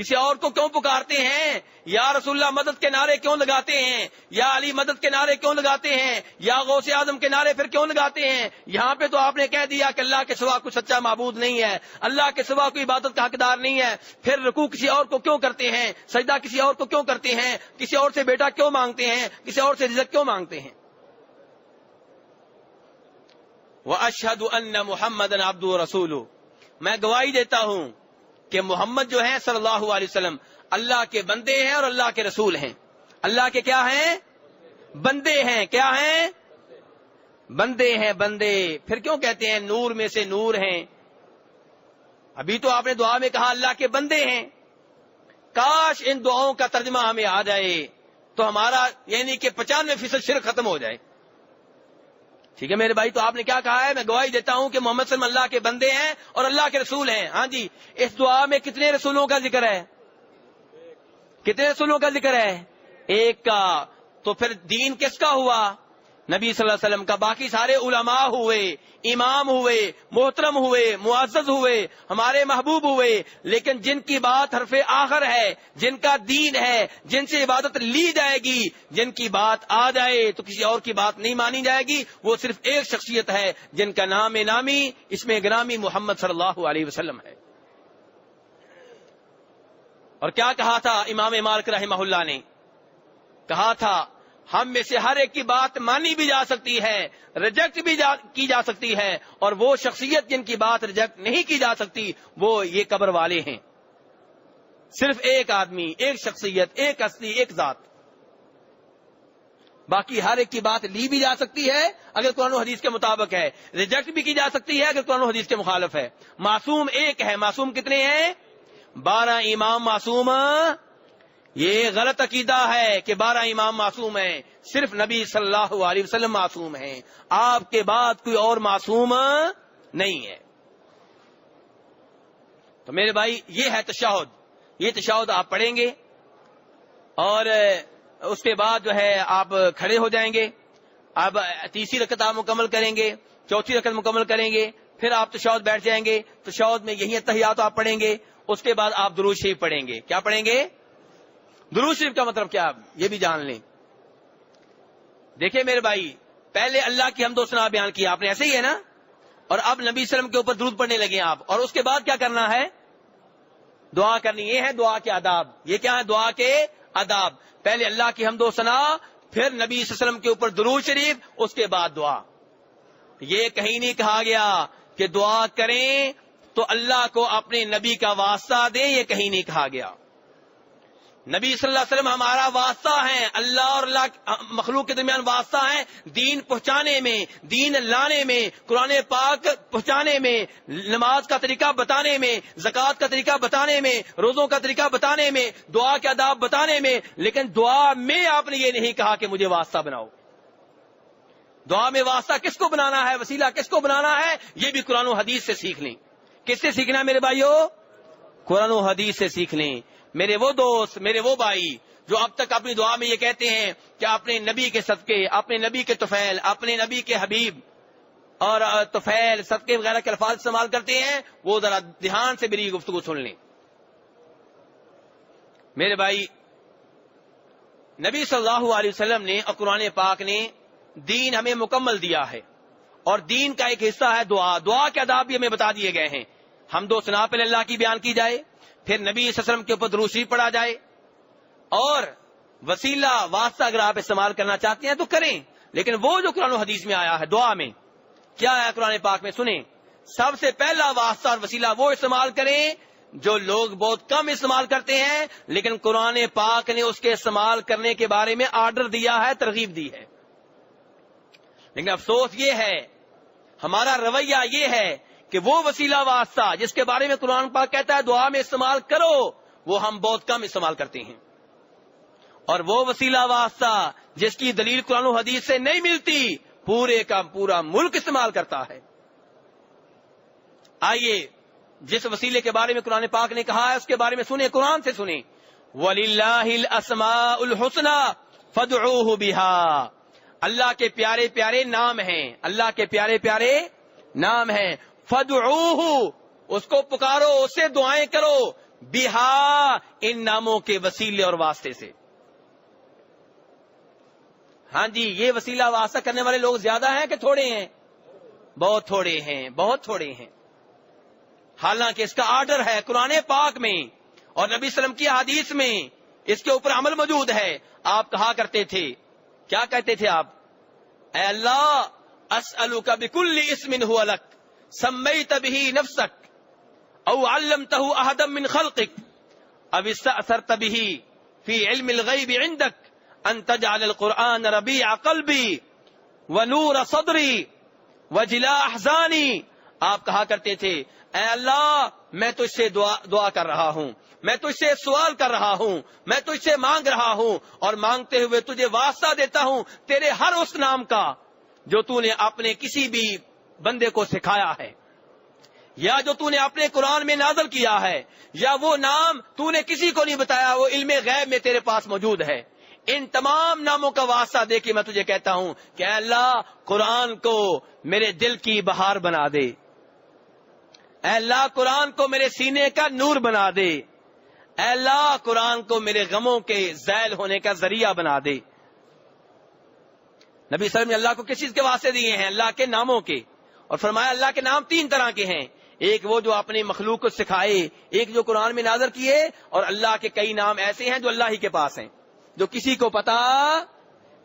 کسی اور کو کیوں پکارتے ہیں؟ یا رسول اللہ مدد کے نعرے کیوں لگاتے ہیں؟ یا علی مدد کے نعرے کیوں لگاتے ہیں؟ یا غوث اعظم کے نعرے پھر کیوں لگاتے ہیں؟ یہاں پہ تو آپ نے کہہ دیا کہ اللہ کے سوا کوئی سچا معبود نہیں ہے، اللہ کے سوا کوئی عبادت کا حقدار نہیں ہے۔ پھر رکوع کسی اور کو کیوں کرتے ہیں؟ سجدہ کسی اور کو کیوں کرتے ہیں؟ کسی اور سے بیٹا کیوں مانگتے ہیں؟ کسی اور سے رزق کیوں مانگتے ہیں؟ وہ اشد ان محمد ابد رسول میں گواہی دیتا ہوں کہ محمد جو ہے صلی اللہ علیہ وسلم اللہ کے بندے ہیں اور اللہ کے رسول ہیں۔ اللہ کے کیا ہیں؟ بندے ہیں۔ کیا ہیں؟ بندے ہیں، بندے۔ پھر کیوں کہتے ہیں نور میں سے نور ہیں؟ ابھی تو آپ نے دعا میں کہا اللہ کے بندے ہیں۔ کاش ان دعاؤں کا ترجمہ ہمیں آ جائے تو ہمارا یعنی کہ پچانوے فیصد شرک ختم ہو جائے۔ ٹھیک ہے، میرے بھائی، تو آپ نے کیا کہا ہے؟ میں گواہی دیتا ہوں کہ محمد صلی اللہ کے بندے ہیں اور اللہ کے رسول ہیں۔ ہاں جی اس دعا میں کتنے رسولوں کا ذکر ہے؟ کتنے رسولوں کا ذکر ہے؟ ایک کا۔ تو پھر دین کس کا ہوا؟ نبی صلی اللہ علیہ وسلم کا باقی سارے علماء ہوئے، امام ہوئے، محترم ہوئے، معزز ہوئے، ہمارے محبوب ہوئے، لیکن جن کی بات حرف آخر ہے، جن کا دین ہے، جن سے عبادت لی جائے گی، جن کی بات آ جائے تو کسی اور کی بات نہیں مانی جائے گی، وہ صرف ایک شخصیت ہے، جن کا نام نامی، اس میں گرامی محمد صلی اللہ علیہ وسلم ہے۔ اور کیا کہا تھا امام مالک رحمہ اللہ نے؟ کہا تھا ہم میں سے ہر ایک کی بات مانی بھی جا سکتی ہے ریجیکٹ بھی جا کی جا سکتی ہے، اور وہ شخصیت جن کی بات ریجیکٹ نہیں کی جا سکتی، وہ یہ قبر والے ہیں۔ صرف ایک آدمی، ایک شخصیت، ایک اصلی ایک ذات۔ باقی ہر ایک کی بات لی بھی جا سکتی ہے اگر قرآن و حدیث کے مطابق ہے۔ ریجیکٹ بھی کی جا سکتی ہے اگر قرآن و حدیث کے مخالف ہے۔ معصوم ایک ہے، معصوم کتنے ہیں؟ بارہ امام معصوم یہ غلط عقیدہ ہے کہ بارہ امام معصوم ہیں، صرف نبی صلی اللہ علیہ وسلم معصوم ہیں۔ آپ کے بعد کوئی اور معصوم نہیں ہے۔ تو میرے بھائی، یہ ہے تشہد یہ تشہد آپ پڑھیں گے اور اس کے بعد جو ہے آپ کھڑے ہو جائیں گے۔ اب تیسری رکت آپ مکمل کریں گے، چوتھی رکت مکمل کریں گے، پھر آپ تشہد بیٹھ جائیں گے۔ تشہد میں یہی اتحیات آپ پڑھیں گے، اس کے بعد آپ دروش شریف پڑھیں گے۔ کیا پڑھیں گے؟ درود شریف کا مطلب کیا یہ بھی جان لیں۔ دیکھیں میرے بھائی، پہلے اللہ کی ہم دو سنا بیان کیا آپ نے ایسے ہی ہے نا؟ اور اب نبی وسلم کے اوپر درود پڑھنے لگے آپ۔ اور اس کے بعد کیا کرنا ہے؟ دعا کرنی، یہ ہے دعا کے آداب۔ یہ کیا ہے؟ دعا کے آداب۔ پہلے اللہ کی ہم دو سنا پھر نبی وسلم کے اوپر درود شریف، اس کے بعد دعا۔ یہ کہیں نہیں کہا گیا کہ دعا کریں تو اللہ کو اپنے نبی کا واسطہ دیں، یہ کہیں نہیں کہا گیا۔ نبی صلی اللہ علیہ وسلم ہمارا واسطہ ہے اللہ اور اللہ مخلوق کے درمیان واسطہ ہے دین پہنچانے میں، دین لانے میں، قرآن پاک پہنچانے میں، نماز کا طریقہ بتانے میں، زکوٰۃ کا طریقہ بتانے میں، روزوں کا طریقہ بتانے میں، دعا کے اداب بتانے میں، لیکن دعا میں آپ نے یہ نہیں کہا کہ مجھے واسطہ بناؤ۔ دعا میں واسطہ کس کو بنانا ہے؟ وسیلہ کس کو بنانا ہے؟ یہ بھی قرآن و حدیث سے سیکھ لیں۔ کس سے سیکھنا ہے میرے بھائیو؟ قرآن و حدیث سے سیکھ لیں۔ میرے وہ دوست، میرے وہ بھائی جو اب تک اپنی دعا میں یہ کہتے ہیں کہ اپنے نبی کے صدقے، اپنے نبی کے توفیل، اپنے نبی کے حبیب اور توفیل، صدقے وغیرہ کے الفاظ استعمال کرتے ہیں، وہ ذرا دھیان سے میری گفتگو سن لیں۔ میرے بھائی، نبی صلی اللہ علیہ وسلم نے اور قرآن پاک نے دین ہمیں مکمل دیا ہے اور دین کا ایک حصہ ہے دعا۔ دعا کے آداب بھی ہمیں بتا دیے گئے ہیں۔ ہم دو سنا پہلے اللہ کی بیان کی جائے، پھر نبی وسلم کے اوپر دروسی پڑھا جائے۔ اور وسیلہ، واسطہ اگر آپ استعمال کرنا چاہتے ہیں تو کریں، لیکن وہ جو قرآن و حدیث میں آیا ہے، دعا میں، کیا آیا قرآن پاک میں؟ سنیں۔ سب سے پہلا واسطہ اور وسیلہ وہ استعمال کریں جو لوگ بہت کم استعمال کرتے ہیں، لیکن قرآن پاک نے اس کے استعمال کرنے کے بارے میں آرڈر دیا ہے، ترغیب دی ہے۔ لیکن افسوس یہ ہے، ہمارا رویہ یہ ہے کہ وہ وسیلہ واسطہ جس کے بارے میں قرآن پاک کہتا ہے دعا میں استعمال کرو، وہ ہم بہت کم استعمال کرتے ہیں۔ اور وہ وسیلہ واسطہ جس کی دلیل قرآن و حدیث سے نہیں ملتی، پورے کا پورا ملک استعمال کرتا ہے۔ آئیے، جس وسیلے کے بارے میں قرآن پاک نے کہا ہے، اس کے بارے میں سنیں، قرآن سے سنیں۔ ولی اللہ الحسن فد بہا اللہ کے پیارے پیارے نام ہیں۔ اللہ کے پیارے پیارے نام ہیں۔ فد اس کو پکارو، اس سے دعائیں کرو۔ بہا ان ناموں کے وسیلے اور واسطے سے۔ ہاں جی یہ وسیلہ واسطہ کرنے والے لوگ زیادہ ہیں کہ تھوڑے ہیں؟ بہت تھوڑے ہیں، بہت تھوڑے ہیں۔ حالانکہ اس کا آرڈر ہے قرآن پاک میں اور نبی وسلم کی حدیث میں۔ اس کے اوپر عمل موجود ہے۔ آپ کہا کرتے تھے۔ کیا کہتے تھے آپ؟ اے اللہ اسلو کا بکل اسمن ہو الک سمئی تبھی نفسک او علم تہ احدم من خلقک اب اس اثر تبھی فی علم الغیب عندک ان تجعل القرآن ربیع قلبی ونور صدری وجلا احزانی آپ کہا کرتے تھے، اے اللہ، میں تجھ سے دعا دعا کر رہا ہوں، میں تجھ سے سوال کر رہا ہوں، میں تجھ سے مانگ رہا ہوں، اور مانگتے ہوئے تجھے واسطہ دیتا ہوں تیرے ہر اس نام کا جو تو نے اپنے کسی بھی بندے کو سکھایا ہے۔ یا جو تو نے اپنے قرآن میں نازل کیا ہے، یا وہ نام تو نے کسی کو نہیں بتایا، وہ علم غیب میں تیرے پاس موجود ہے۔ ان تمام ناموں کا واسطہ دے کے میں تجھے کہتا ہوں کہ اللہ، قرآن کو میرے دل کی بہار بنا دے۔ اے اللہ، قرآن کو میرے سینے کا نور بنا دے۔ اے اللہ، قرآن کو میرے غموں کے زیل ہونے کا ذریعہ بنا دے۔ نبی صلی اللہ اللہ کو کس چیز کے واسطے دیے ہیں؟ اللہ کے ناموں کے۔ اور فرمایا اللہ کے نام تین طرح کے ہیں۔ ایک وہ جو اپنے مخلوق کو سکھائے، ایک جو قرآن میں نازر کیے اور اللہ کے کئی نام ایسے ہیں جو اللہ ہی کے پاس ہیں۔ جو کسی کو پتا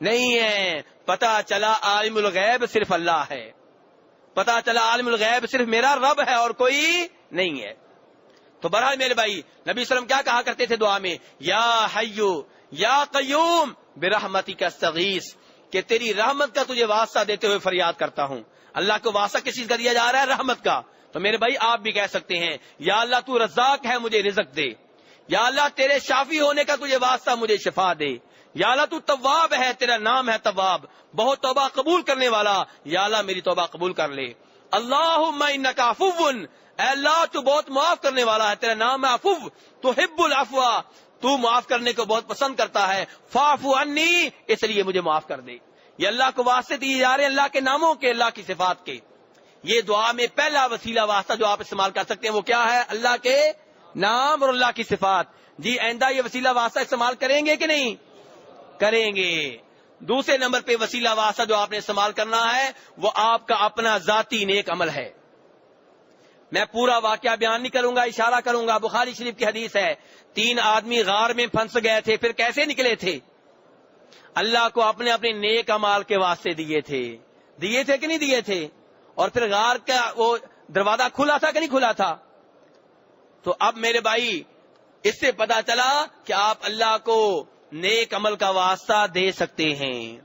نہیں ہے۔ پتا چلا عالم الغیب صرف اللہ ہے۔ پتا چلا عالم الغیب صرف میرا رب ہے اور کوئی نہیں ہے۔ تو بہرحال میرے بھائی، نبی وسلم کیا کہا کرتے تھے دعا میں؟ یا حیو، یا قیوم برحمتی کا سغیس کہ تیری رحمت کا تجھے واسطہ دیتے ہوئے فریاد کرتا ہوں۔ اللہ کو واسطہ کس چیز کا دیا جا رہا ہے؟ رحمت کا۔ تو میرے بھائی، آپ بھی کہہ سکتے ہیں، یا اللہ تو رزاق ہے، مجھے رزق دے۔ یا اللہ، تیرے شافی ہونے کا تجھے واسطہ، مجھے شفا دے۔ یا اللہ، تو طواب ہے، تیرا نام ہے طواب بہت توبہ قبول کرنے والا۔ یا اللہ، میری توبہ قبول کر لے۔ اللہ اے اللہ، تو بہت معاف کرنے والا ہے، تیرا نام ہے افو تو ہب الافوا تو معاف کرنے کو بہت پسند کرتا ہے۔ فافو انی اس لیے مجھے معاف کر دے۔ یہ اللہ کو واسطے دیے جا رہے ہیں، اللہ کے ناموں کے، اللہ کی صفات کے۔ یہ دعا میں پہلا وسیلہ واسطہ جو آپ استعمال کر سکتے ہیں وہ کیا ہے؟ اللہ کے نام اور اللہ کی صفات۔ جی آئندہ یہ وسیلہ واسطہ استعمال کریں گے کہ نہیں؟ کریں گے۔ دوسرے نمبر پہ وسیلہ واسطہ جو آپ نے استعمال کرنا ہے، وہ آپ کا اپنا ذاتی نیک عمل ہے۔ میں پورا واقعہ بیان نہیں کروں گا، اشارہ کروں گا۔ بخاری شریف کی حدیث ہے، تین آدمی غار میں پھنس گئے تھے، پھر کیسے نکلے تھے؟ اللہ کو اپنے اپنے نیک امال کے واسطے دیے تھے۔ دیے تھے کہ نہیں دیے تھے؟ اور پھر غار کا وہ دروازہ کھلا تھا کہ نہیں کھلا تھا؟ تو اب میرے بھائی، اس سے پتا چلا کہ آپ اللہ کو نیک عمل کا واسطہ دے سکتے ہیں۔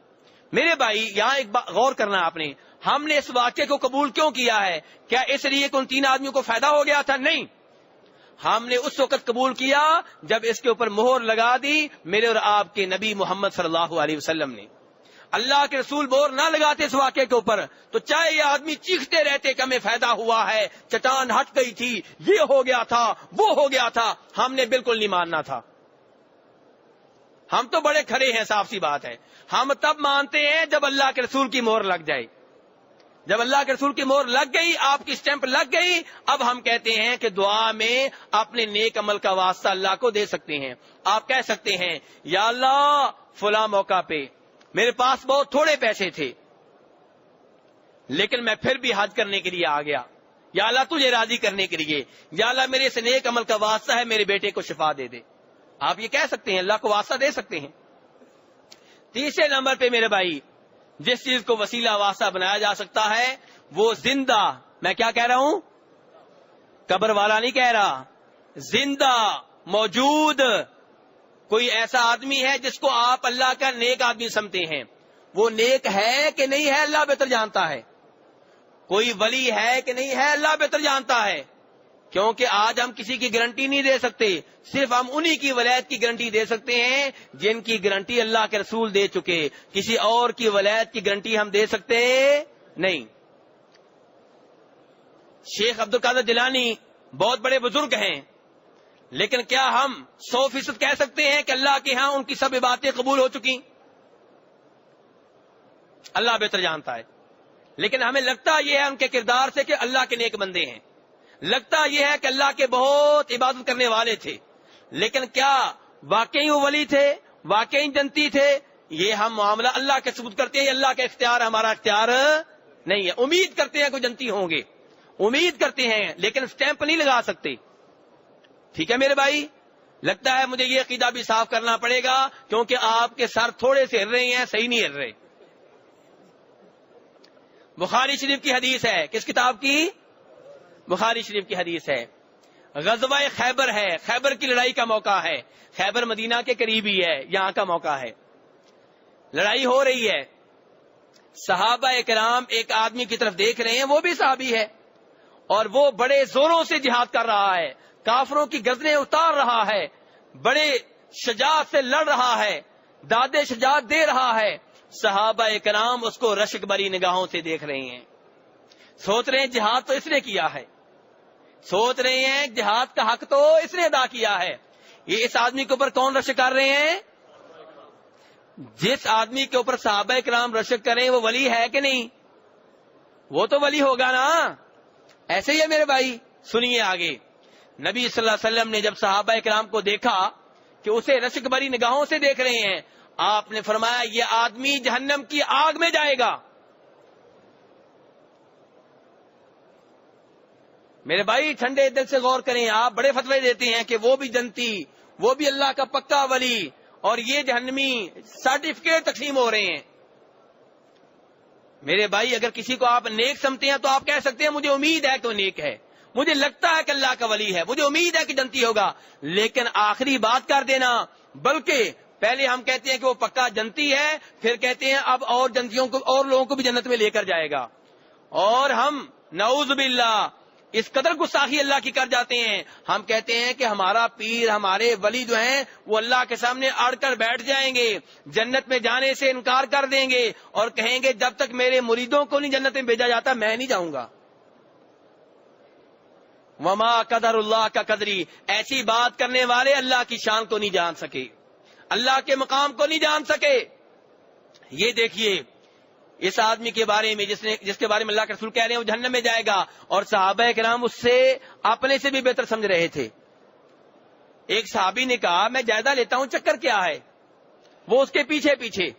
میرے بھائی، یہاں ایک غور کرنا آپ نے۔ ہم نے اس واقعے کو قبول کیوں کیا ہے؟ کیا اس لیے کہ ان تین آدمیوں کو فائدہ ہو گیا تھا؟ نہیں۔ ہم نے اس وقت قبول کیا جب اس کے اوپر مہر لگا دی میرے اور آپ کے نبی محمد صلی اللہ علیہ وسلم نے۔ اللہ کے رسول بور نہ لگاتے اس واقعے کے اوپر، تو چاہے یہ آدمی چیختے رہتے کہ ہمیں فائدہ ہوا ہے، چٹان ہٹ گئی تھی، یہ ہو گیا تھا، وہ ہو گیا تھا، ہم نے بالکل نہیں ماننا تھا۔ ہم تو بڑے کھڑے ہیں، صاف سی بات ہے۔ ہم تب مانتے ہیں جب اللہ کے رسول کی مور لگ جائے۔ جب اللہ کے رسول کی مور لگ گئی، آپ کی اسٹیمپ لگ گئی، اب ہم کہتے ہیں کہ دعا میں اپنے نیک عمل کا واسطہ اللہ کو دے سکتے ہیں۔ آپ کہہ سکتے ہیں، یا اللہ، فلاں موقع پہ میرے پاس بہت تھوڑے پیسے تھے، لیکن میں پھر بھی حج کرنے کے لیے آ گیا۔ یا اللہ، تجھے راضی کرنے کے لیے۔ یا اللہ، میرے اس نیک عمل کا واسطہ ہے، میرے بیٹے کو شفا دے دے۔ آپ یہ کہہ سکتے ہیں، اللہ کو واسطہ دے سکتے ہیں۔ تیسرے نمبر پہ میرے بھائی جس چیز کو وسیلہ واسطہ بنایا جا سکتا ہے، وہ زندہ، میں کیا کہہ رہا ہوں؟ قبر والا نہیں کہہ رہا۔ زندہ، موجود کوئی ایسا آدمی ہے جس کو آپ اللہ کا نیک آدمی سمتے ہیں۔ وہ نیک ہے کہ نہیں ہے، اللہ بہتر جانتا ہے۔ کوئی ولی ہے کہ نہیں ہے، اللہ بہتر جانتا ہے۔ کیونکہ آج ہم کسی کی گارنٹی نہیں دے سکتے، صرف ہم انہی کی ولایت کی گارنٹی دے سکتے ہیں جن کی گارنٹی اللہ کے رسول دے چکے۔ کسی اور کی ولایت کی گارنٹی ہم دے سکتے نہیں۔ شیخ عبد القادر جلانی بہت بڑے بزرگ ہیں، لیکن کیا ہم سو فیصد کہہ سکتے ہیں کہ اللہ کے ہاں ان کی سب باتیں قبول ہو چکی؟ اللہ بہتر جانتا ہے۔ لیکن ہمیں لگتا یہ ہے ان کے کردار سے کہ اللہ کے نیک بندے ہیں۔ لگتا یہ ہے کہ اللہ کے بہت عبادت کرنے والے تھے۔ لیکن کیا واقعی وہ ولی تھے؟ واقعی جنتی تھے؟ یہ ہم معاملہ اللہ کے ثبوت کرتے ہیں اللہ کا اختیار، ہمارا اختیار نہیں ہے۔ امید کرتے ہیں کوئی جنتی ہوں گے۔ امید کرتے ہیں، لیکن اسٹیمپ نہیں لگا سکتے۔ ٹھیک ہے میرے بھائی؟ لگتا ہے مجھے یہ عقیدہ بھی صاف کرنا پڑے گا، کیونکہ آپ کے سر تھوڑے سے ہر رہے ہیں، صحیح نہیں ہر رہے۔ بخاری شریف کی حدیث ہے۔ کس کتاب کی؟ بخاری شریف کی حدیث ہے۔ غزوہ خیبر ہے۔ خیبر کی لڑائی کا موقع ہے۔ خیبر مدینہ کے قریب ہی ہے، یہاں کا موقع ہے۔ لڑائی ہو رہی ہے۔ صحابہ کرام ایک آدمی کی طرف دیکھ رہے ہیں، وہ بھی صحابی ہے۔ اور وہ بڑے زوروں سے جہاد کر رہا ہے۔ کافروں کی گزریں اتار رہا ہے۔ بڑے شجاعت سے لڑ رہا ہے۔ دادے شجاعت دے رہا ہے۔ صحابہ کرام اس کو رشک بری نگاہوں سے دیکھ رہے ہیں۔ سوچ رہے ہیں جہاد تو اس نے کیا ہے۔ سوچ رہے ہیں جہاد کا حق تو اس نے ادا کیا ہے۔ یہ اس آدمی کے اوپر کون رشک کر رہے ہیں؟ جس آدمی کے اوپر صحابہ کرام رشک کریں، وہ ولی ہے کہ نہیں؟ وہ تو ولی ہوگا نا۔ ایسے ہی ہے میرے بھائی، سنیے آگے۔ نبی صلی اللہ علیہ وسلم نے جب صحابہ کرام کو دیکھا کہ اسے رشک بری نگاہوں سے دیکھ رہے ہیں، آپ نے فرمایا یہ آدمی جہنم کی آگ میں جائے گا۔ میرے بھائی، ٹھنڈے دل سے غور کریں، آپ بڑے فتوے دیتے ہیں کہ وہ بھی جنتی، وہ بھی اللہ کا پکا ولی، اور یہ جہنمی سرٹیفکیٹ تقسیم ہو رہے ہیں۔ میرے بھائی، اگر کسی کو آپ نیک سمتے ہیں تو آپ کہہ سکتے ہیں، مجھے امید ہے کہ وہ نیک ہے۔ مجھے لگتا ہے کہ اللہ کا ولی ہے، مجھے امید ہے کہ جنتی ہوگا۔ لیکن آخری بات کر دینا، بلکہ پہلے ہم کہتے ہیں کہ وہ پکا جنتی ہے، پھر کہتے ہیں اب اور جنتیوں کو، اور لوگوں کو بھی جنت میں لے کر جائے گا۔ اور ہم، نعوذ باللہ اس قدر گساخی اللہ کی کر جاتے ہیں۔ ہم کہتے ہیں کہ ہمارا پیر، ہمارے ولی جو ہیں، وہ اللہ کے سامنے اڑ کر بیٹھ جائیں گے، جنت میں جانے سے انکار کر دیں گے اور کہیں گے، جب تک میرے مریدوں کو نہیں جنت میں بھیجا جاتا، میں نہیں جاؤں گا۔ وما قدر اللہ کا قدری ایسی بات کرنے والے اللہ کی شان کو نہیں جان سکے۔ اللہ کے مقام کو نہیں جان سکے۔ یہ دیکھیے اس آدمی کے بارے میں جس نے جس کے بارے میں اللہ کے رسول کہہ رہے ہیں، وہ جہنم میں جائے گا۔ اور صحابہ کے نام اس سے اپنے سے بھی بہتر سمجھ رہے تھے۔ ایک صحابی نے کہا، میں جائزہ لیتا ہوں، چکر کیا ہے؟ وہ اس کے پیچھے پیچھے۔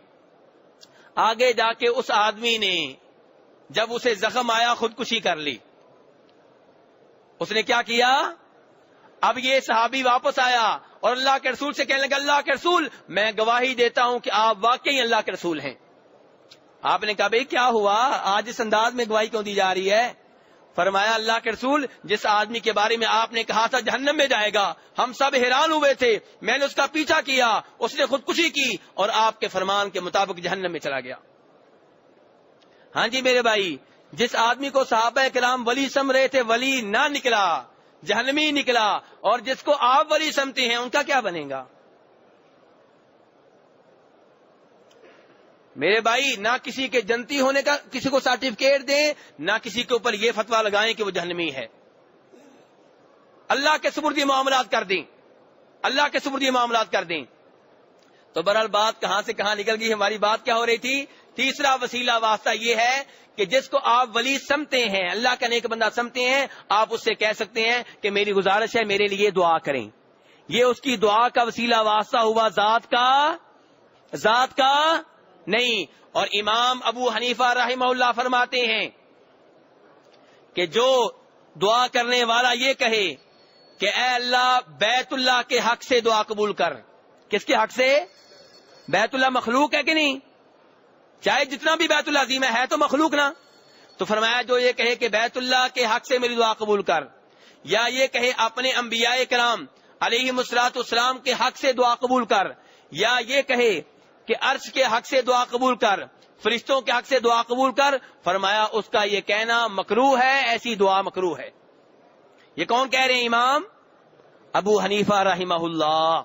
آگے جا کے اس آدمی نے جب اسے زخم آیا، خودکشی کر لی۔ اس نے کیا کیا؟ اب یہ صحابی واپس آیا اور اللہ کے رسول سے کہنے لگا، اللہ کے رسول، میں گواہی دیتا ہوں کہ آپ واقعی اللہ کے رسول ہیں۔ آپ نے کہا، بھائی، کیا ہوا؟ آج اس انداز میں گواہی کیوں دی جا رہی ہے؟ فرمایا، اللہ کے رسول، جس آدمی کے بارے میں آپ نے کہا تھا جہنم میں جائے گا، ہم سب حیران ہوئے تھے، میں نے اس کا پیچھا کیا، اس نے خودکشی کی اور آپ کے فرمان کے مطابق جہنم میں چلا گیا. ہاں جی میرے بھائی، جس آدمی کو صحابہ کلام ولی سم رہے تھے، ولی نہ نکلا، جہنمی نکلا، اور جس کو آپ ولی سمتے ہیں، ان کا کیا بنے گا؟ میرے بھائی، نہ کسی کے جنتی ہونے کا کسی کو سرٹیفکیٹ دیں، نہ کسی کے اوپر یہ فتوا لگائیں کہ وہ جہنمی ہے۔ اللہ کے سبردی معاملات کر دیں۔ اللہ کے سبردی معاملات کر دیں۔ تو برحال بات کہاں سے کہاں نکل گئی، ہماری بات کیا ہو رہی تھی؟ تیسرا وسیلہ واسطہ یہ ہے کہ جس کو آپ ولی سمتے ہیں، اللہ کا نیک بندہ سمتے ہیں، آپ اس سے کہہ سکتے ہیں کہ میری گزارش ہے، میرے لیے دعا کریں۔ یہ اس کی دعا کا وسیلہ واسطہ ہوا، ذات کا ذات کا نہیں۔ اور امام ابو حنیفہ رحمہ اللہ فرماتے ہیں کہ جو دعا کرنے والا یہ کہے کہ اے اللہ، بیت اللہ کے حق سے دعا قبول کر۔ کس کے حق سے؟ بیت اللہ مخلوق ہے کہ نہیں؟ چاہے جتنا بھی بیت اللہ عظیم ہے تو مخلوق نا۔ تو فرمایا جو یہ کہے کہ بیت اللہ کے حق سے میری دعا قبول کر۔ یا یہ کہے اپنے انبیاء کرام علیہ مسلاط اسلام کے حق سے دعا قبول کر۔ یا یہ کہے کہ عرش کے حق سے دعا قبول کر، فرشتوں کے حق سے دعا قبول کر، فرمایا اس کا یہ کہنا مکرو ہے، ایسی دعا مکرو ہے۔ یہ کون کہہ رہے ہیں امام؟ ابو حنیفہ رحمہ اللہ۔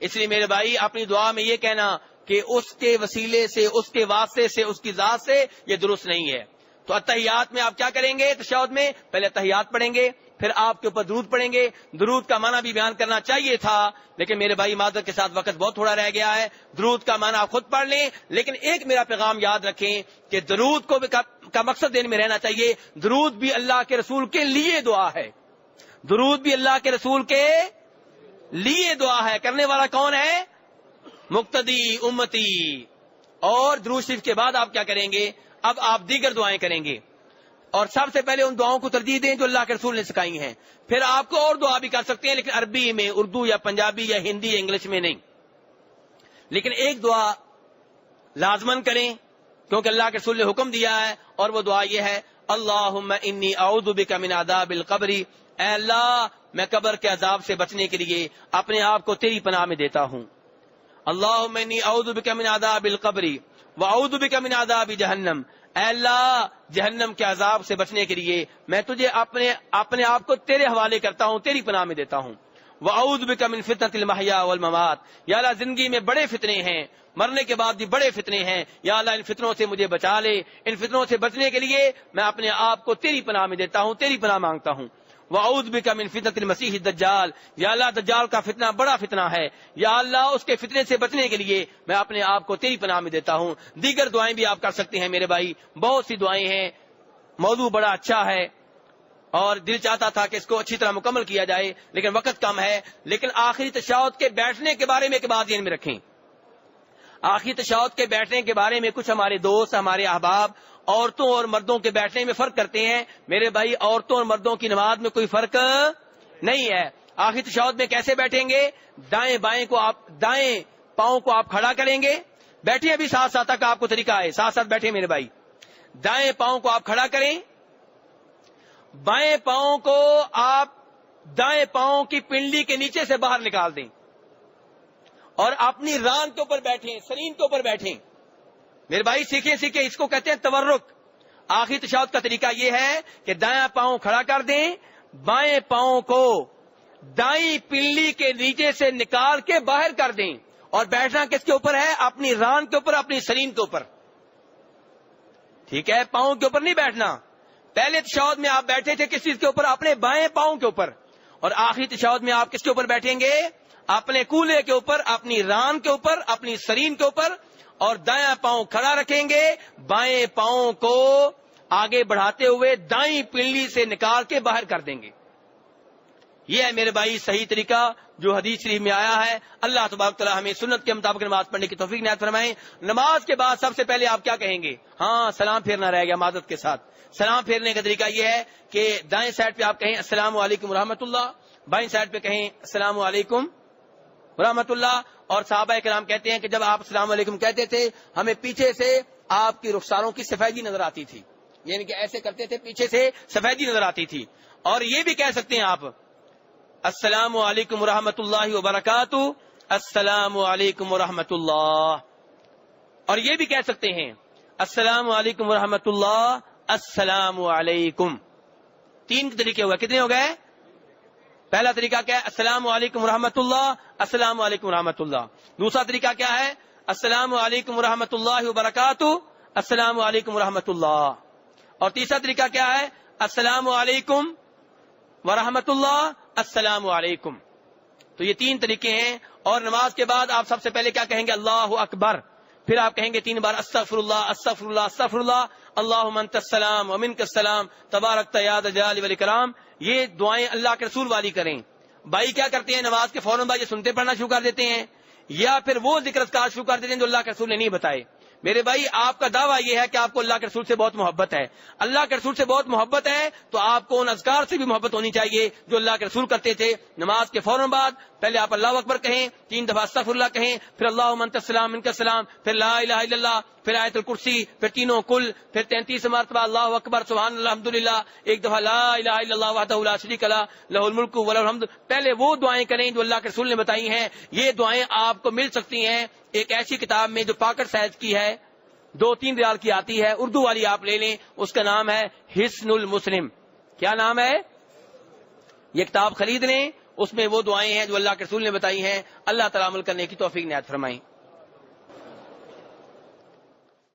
اس لیے میرے بھائی، اپنی دعا میں یہ کہنا کہ اس کے وسیلے سے، اس کے واسطے سے، اس کی ذات سے یہ درست نہیں ہے۔ تو اتحیات میں آپ کیا کریں گے؟ تشہد میں پہلے اتحیات پڑھیں گے۔ پھر آپ کے اوپر درود پڑیں گے۔ درود کا معنی بھی بیان کرنا چاہیے تھا، لیکن میرے بھائی معذرت کے ساتھ وقت بہت تھوڑا رہ گیا ہے۔ درود کا معنی آپ خود پڑھ لیں، لیکن ایک میرا پیغام یاد رکھیں کہ درود کو کا مقصد دین میں رہنا چاہیے۔ درود بھی اللہ کے رسول کے لیے دعا ہے۔ درود بھی اللہ کے رسول کے لیے دعا ہے۔ کرنے والا کون ہے؟ مقتدی، امتی۔ اور درود شریف کے بعد آپ کیا کریں گے؟ اب آپ دیگر دعائیں کریں گے۔ اور سب سے پہلے ان دعاؤں کو ترجیح دیں جو اللہ کے رسول نے سکھائی ہیں۔ پھر آپ کو اور دعا بھی کر سکتے ہیں، لیکن عربی میں، اردو یا پنجابی یا ہندی یا انگلش میں نہیں۔ لیکن ایک دعا لازمن کریں، کیونکہ اللہ کے رسول نے حکم دیا ہے اور وہ دعا یہ ہے اللہ انی اعوذ بک من عذاب القبری اے اللہ، میں قبر کے عذاب سے بچنے کے لیے اپنے آپ کو تیری پناہ میں دیتا ہوں۔ اللہ انی اعوذ بک من عذاب القبری واعوذ بک من عذاب جہنم۔ اے اللہ، جہنم کے عذاب سے بچنے کے لیے میں تجھے اپنے اپنے آپ کو تیرے حوالے کرتا ہوں، تیری پناہ میں دیتا ہوں۔ وہ اعود بھی کم المحیا والممات۔ یا اللہ، زندگی میں بڑے فتنے ہیں، مرنے کے بعد بھی بڑے فتنے ہیں۔ یا اللہ، ان فتنوں سے مجھے بچا لے۔ ان فتنوں سے بچنے کے لیے میں اپنے آپ کو تیری پناہ میں دیتا ہوں، تیری پناہ مانگتا ہوں۔ وہ بھی کم المسیح دجال یا اللہ، دجال کا فتنہ بڑا فتنہ ہے۔ یا اللہ، اس کے فتنے سے بچنے کے لیے میں اپنے آپ کو تیری پناہ میں دیتا ہوں۔ دیگر دعائیں بھی آپ کر سکتے ہیں میرے بھائی۔ بہت سی دعائیں ہیں۔ موضوع بڑا اچھا ہے۔ اور دل چاہتا تھا کہ اس کو اچھی طرح مکمل کیا جائے، لیکن وقت کم ہے۔ لیکن آخری تشاوت کے بیٹھنے کے بارے میں ایک بات ذہن میں رکھیں۔ آخری تشاوت کے بیٹھنے کے بارے میں کچھ ہمارے دوست، ہمارے احباب عورتوں اور مردوں کے بیٹھنے میں فرق کرتے ہیں۔ میرے بھائی، عورتوں اور مردوں کی نماز میں کوئی فرق نہیں ہے۔ آخری تشاوت میں کیسے بیٹھیں گے؟ دائیں بائیں کو آپ، دائیں پاؤں کو آپ کھڑا کریں گے۔ بیٹھے ابھی ساتھ ساتھ تک آپ کو طریقہ ہے ساتھ ساتھ بیٹھے میرے بھائی۔ دائیں پاؤں کو آپ کھڑا کریں۔ بائیں پاؤں کو آپ دائیں پاؤں کی پنڈلی کے نیچے سے باہر نکال دیں۔ اور اپنی ران کے اوپر بیٹھیں، سرین کے اوپر بیٹھیں۔ میرے بھائی، سیکھیں سیکھیں، اس کو کہتے ہیں تورک۔ آخری تشاوت کا طریقہ یہ ہے کہ دائیں پاؤں کھڑا کر دیں، بائیں پاؤں کو دائیں پنڈلی کے نیچے سے نکال کے باہر کر دیں۔ اور بیٹھنا کس کے اوپر ہے؟ اپنی ران کے اوپر، اپنی سرین کے اوپر۔ ٹھیک ہے، پاؤں کے اوپر نہیں بیٹھنا۔ پہلے تشاود میں آپ بیٹھے تھے کس چیز کے اوپر؟ اپنے بائیں پاؤں کے اوپر۔ اور آخری تشاود میں آپ کس کے اوپر بیٹھیں گے؟ اپنے کولے کے اوپر، اپنی ران کے اوپر، اپنی سرین کے اوپر۔ اور دائیں پاؤں کھڑا رکھیں گے۔ بائیں پاؤں کو آگے بڑھاتے ہوئے دائیں پنڈلی سے نکال کے باہر کر دیں گے۔ یہ ہے میرے بھائی صحیح طریقہ جو حدیث شریف میں آیا ہے۔ اللہ تبارک تعالیٰ ہمیں سنت کے مطابق نماز پڑھنے کی توفیق نہایت فرمائیں نماز کے بعد سب سے پہلے آپ کیا کہیں گے؟ ہاں سلام پھیرنا رہ گیا معذرت کے ساتھ۔ سلام پھیرنے کا طریقہ یہ ہے کہ دائیں سائڈ پہ آپ کہیں السلام علیکم رحمۃ اللہ، بائیں سائڈ پہ کہیں السلام علیکم رحمۃ اللہ۔ اور صحابہ کرام کہتے ہیں کہ جب آپ السلام علیکم کہتے تھے، ہمیں پیچھے سے آپ کی رخساروں کی سفیدی نظر آتی تھی۔ یعنی کہ ایسے کرتے تھے، پیچھے سے سفیدی نظر آتی تھی۔ اور یہ بھی کہہ سکتے ہیں آپ، السلام علیکم ورحمۃ اللہ وبرکاتہ، السلام علیکم ورحمۃ اللہ اور یہ بھی کہہ سکتے ہیں، السلام علیکم ورحمۃ اللہ السلام علیکم۔ تین طریقے ہوئے کتنے ہو گئے؟ پہلا طریقہ کیا ہے؟ السلام علیکم ورحمۃ اللہ، السلام علیکم ورحمۃ اللہ۔ دوسرا طریقہ کیا ہے؟ السلام علیکم ورحمۃ اللہ وبرکاتہ، السلام علیکم ورحمۃ اللہ۔ اور تیسرا طریقہ کیا ہے؟ السلام علیکم ورحمۃ اللہ، السلام علیکم۔ تو یہ تین طریقے ہیں۔ اور نماز کے بعد آپ سب سے پہلے کیا کہیں گے؟ اللہ اکبر۔ پھر آپ کہیں گے تین بار استفر اللہ استفر اللہ استفر اللہ۔ اللہ منت السلام امن کا السلام، تبارک تیاد جلال ولی کرام یہ دعائیں اللہ کے رسول والی کریں۔ بھائی کیا کرتے ہیں؟ نماز کے فوراً بھائی سنتے پڑھنا شروع کر دیتے ہیں، یا پھر وہ ذکر شروع کر دیتے ہیں جو اللہ کے رسول نے نہیں بتائے۔ میرے بھائی، آپ کا دعویٰ یہ ہے کہ آپ کو اللہ کے رسول سے بہت محبت ہے۔ اللہ کے رسول سے بہت محبت ہے، تو آپ کو ان ازکار سے بھی محبت ہونی چاہیے جو اللہ کے رسول کرتے تھے۔ نماز کے فوراً بعد پہلے آپ اللہ اکبر کہیں، تین دفعہ استغفر اللہ کہیں، پھر اللہ منت السلام ان کا سلام پھر لا الہ الا اللہ پھر آیت الکرسی، پھر تینوں کل، پھر تینتیس مرتبہ اللہ اکبر، سبحان اللہ الحمد للہ ایک دفعہ لا الہ الا اللہ وحدہ لا شریک لہ لہ الملک ولہ الحمد۔ پہلے وہ دعائیں کریں جو اللہ کے رسول نے بتائی ہیں، یہ دعائیں آپ کو مل سکتی ہیں۔ ایک ایسی کتاب میں جو پاکٹ سائز کی ہے، دو تین ریال کی آتی ہے، اردو والی آپ لے لیں، اس کا نام ہے حسن المسلم۔ کیا نام ہے؟ یہ کتاب خرید لیں، اس میں وہ دعائیں ہیں جو اللہ کے رسول نے بتائی ہیں۔ اللہ تعالی عمل کرنے کی توفیق نہایت فرمائی۔